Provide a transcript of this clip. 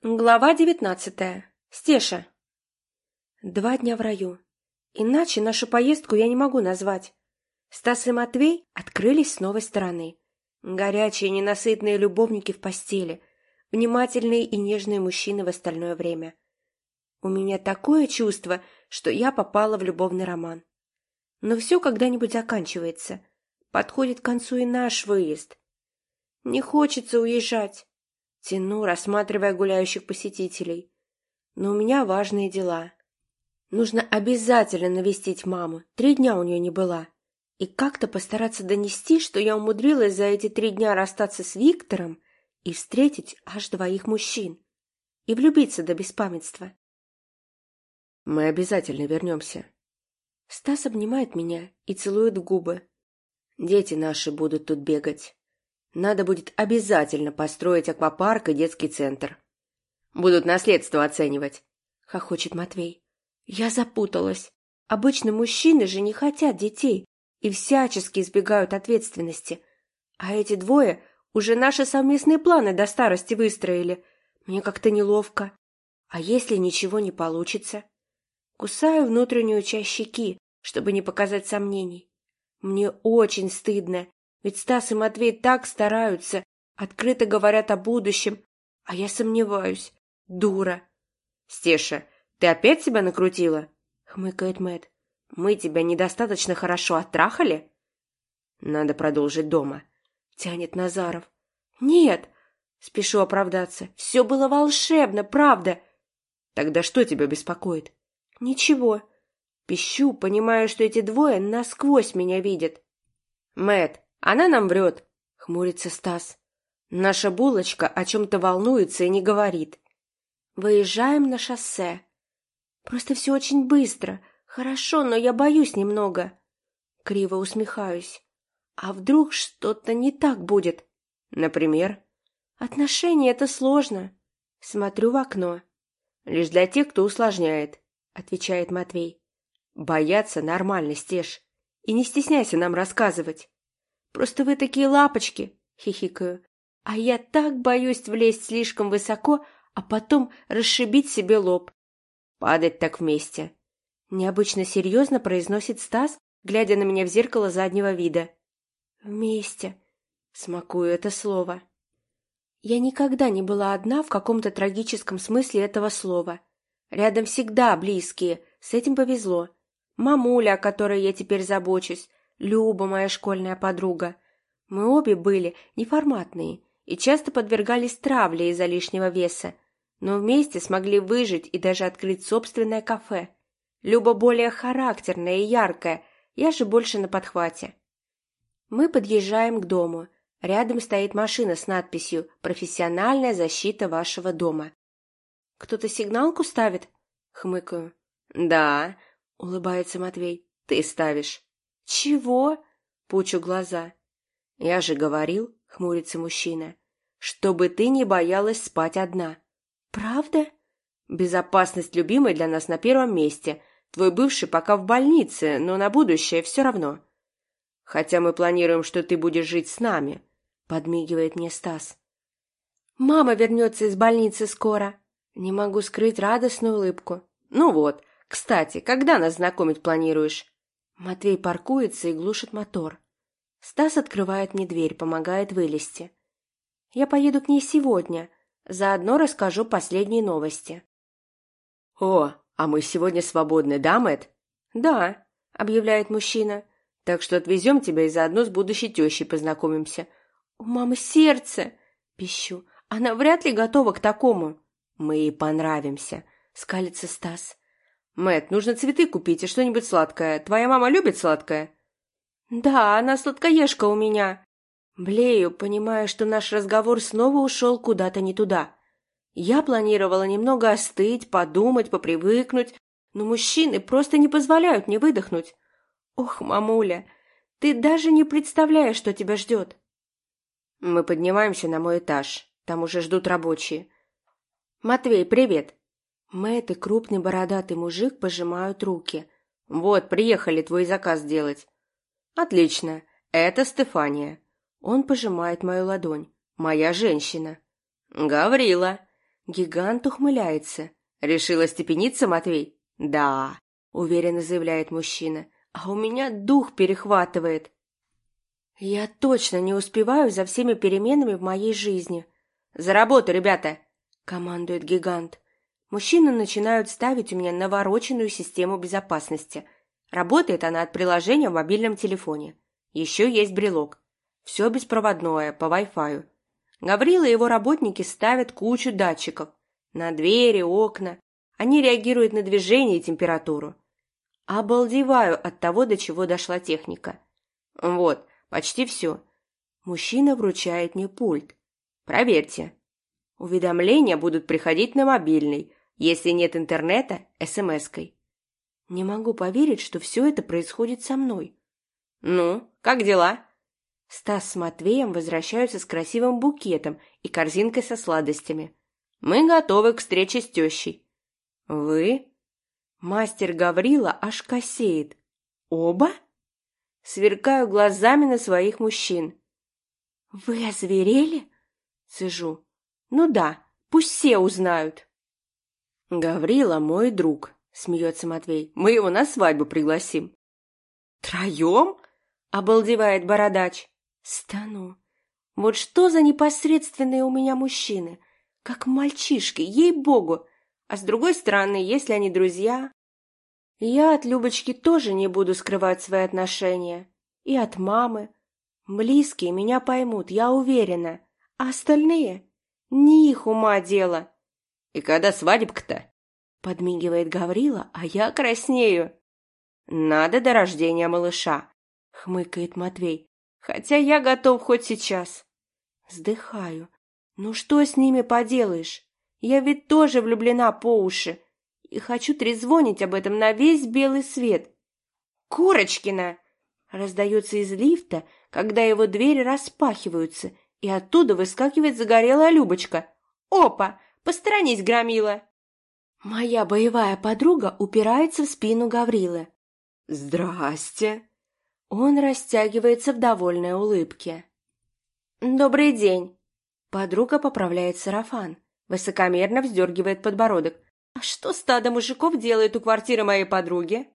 Глава девятнадцатая. Стеша. Два дня в раю. Иначе нашу поездку я не могу назвать. Стас и Матвей открылись с новой стороны. Горячие, ненасытные любовники в постели. Внимательные и нежные мужчины в остальное время. У меня такое чувство, что я попала в любовный роман. Но все когда-нибудь заканчивается. Подходит к концу и наш выезд. Не хочется уезжать. Тяну, рассматривая гуляющих посетителей. Но у меня важные дела. Нужно обязательно навестить маму. Три дня у нее не была. И как-то постараться донести, что я умудрилась за эти три дня расстаться с Виктором и встретить аж двоих мужчин. И влюбиться до беспамятства. Мы обязательно вернемся. Стас обнимает меня и целует в губы. Дети наши будут тут бегать. Надо будет обязательно построить аквапарк и детский центр. Будут наследство оценивать, — хохочет Матвей. Я запуталась. Обычно мужчины же не хотят детей и всячески избегают ответственности. А эти двое уже наши совместные планы до старости выстроили. Мне как-то неловко. А если ничего не получится? Кусаю внутреннюю часть щеки, чтобы не показать сомнений. Мне очень стыдно ведь Стас и Матвей так стараются, открыто говорят о будущем, а я сомневаюсь. Дура. Стеша, ты опять себя накрутила? Хмыкает Мэт. Мы тебя недостаточно хорошо оттрахали? Надо продолжить дома. Тянет Назаров. Нет, спешу оправдаться. Все было волшебно, правда. Тогда что тебя беспокоит? Ничего. Пищу, понимая, что эти двое насквозь меня видят. Мэт, она нам врет, хмурится Стас. Наша булочка о чем-то волнуется и не говорит. Выезжаем на шоссе. Просто все очень быстро. Хорошо, но я боюсь немного. Криво усмехаюсь. А вдруг что-то не так будет? Например? Отношения — это сложно. Смотрю в окно. Лишь для тех, кто усложняет, отвечает Матвей. Бояться нормально, Стеж. И не стесняйся нам рассказывать. Просто вы такие лапочки, хихикаю. А я так боюсь влезть слишком высоко, а потом расшибить себе лоб. Падать так вместе. Необычно серьезно произносит Стас, глядя на меня в зеркало заднего вида. Вместе. Смакую это слово. Я никогда не была одна в каком-то трагическом смысле этого слова. Рядом всегда близкие, с этим повезло. Мамуля, о которой я теперь забочусь, Люба, моя школьная подруга. Мы обе были неформатные и часто подвергались травле из-за лишнего веса, но вместе смогли выжить и даже открыть собственное кафе. Люба более характерная и яркая, я же больше на подхвате. Мы подъезжаем к дому. Рядом стоит машина с надписью «Профессиональная защита вашего дома». «Кто-то сигналку ставит?» — хмыкаю. «Да», — улыбается Матвей, — «ты ставишь». «Чего?» — пучу глаза. «Я же говорил», — хмурится мужчина, — «чтобы ты не боялась спать одна». «Правда?» «Безопасность любимой для нас на первом месте. Твой бывший пока в больнице, но на будущее все равно». «Хотя мы планируем, что ты будешь жить с нами», — подмигивает мне Стас. «Мама вернется из больницы скоро». Не могу скрыть радостную улыбку. «Ну вот, кстати, когда нас знакомить планируешь?» Матвей паркуется и глушит мотор. Стас открывает мне дверь, помогает вылезти. Я поеду к ней сегодня. Заодно расскажу последние новости. «О, а мы сегодня свободны, да, Мэтт?» «Да», — объявляет мужчина. «Так что отвезем тебя и заодно с будущей тещей познакомимся». «У мамы сердце!» — пищу. «Она вряд ли готова к такому». «Мы ей понравимся», — скалится Стас. Мэт, нужно цветы купить и что-нибудь сладкое. Твоя мама любит сладкое? Да, она сладкоежка у меня. Блею, понимая, что наш разговор снова ушел куда-то не туда. Я планировала немного остыть, подумать, попривыкнуть, но мужчины просто не позволяют мне выдохнуть. Ох, мамуля, ты даже не представляешь, что тебя ждет. Мы поднимаемся на мой этаж. Там уже ждут рабочие. Матвей, привет. Мэтт и крупный бородатый мужик пожимают руки. «Вот, приехали твой заказ делать». «Отлично. Это Стефания». Он пожимает мою ладонь. «Моя женщина». «Гаврила». Гигант ухмыляется. «Решила степениться, Матвей?» «Да», — уверенно заявляет мужчина. «А у меня дух перехватывает». Я точно не успеваю за всеми переменами в моей жизни. «За работу, ребята!» — командует гигант. Мужчины начинают ставить у меня навороченную систему безопасности. Работает она от приложения в мобильном телефоне. Еще есть брелок. Все беспроводное, по Wi-Fi. Гаврила и его работники ставят кучу датчиков. На двери, окна. Они реагируют на движение и температуру. Обалдеваю от того, до чего дошла техника. Вот, почти все. Мужчина вручает мне пульт. Проверьте. Уведомления будут приходить на мобильный. Если нет интернета, смс-кой. Не могу поверить, что все это происходит со мной. Ну, как дела? Стас с Матвеем возвращаются с красивым букетом и корзинкой со сладостями. Мы готовы к встрече с тещей. Вы? Мастер Гаврила аж косеет. Оба? Сверкаю глазами на своих мужчин. Вы озверели? Цежу. Ну да, пусть все узнают. Гаврила мой друг, смеется Матвей. Мы его на свадьбу пригласим. Троем? Обалдевает бородач. Стану. Вот что за непосредственные у меня мужчины. Как мальчишки, ей-богу. А с другой стороны, если они друзья... Я от Любочки тоже не буду скрывать свои отношения. И от мамы. Близкие меня поймут, я уверена. А остальные? Не их ума дело. И когда свадебка-то? Подмигивает Гаврила, а я краснею. Надо до рождения малыша. Хмыкает Матвей. Хотя я готов хоть сейчас. Вздыхаю. Ну что с ними поделаешь? Я ведь тоже влюблена по уши. И хочу трезвонить об этом на весь белый свет. «Курочкина!» Раздается из лифта, когда его двери распахиваются, и оттуда выскакивает загорелая Любочка. «Опа! Посторонись, громила!» Моя боевая подруга упирается в спину Гаврилы. «Здрасте!» Он растягивается в довольной улыбке. «Добрый день!» Подруга поправляет сарафан, высокомерно вздергивает подбородок. «А что стадо мужиков делает у квартиры моей подруги?»